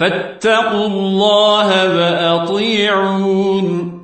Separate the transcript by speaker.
Speaker 1: فاتقوا الله وأطيعون.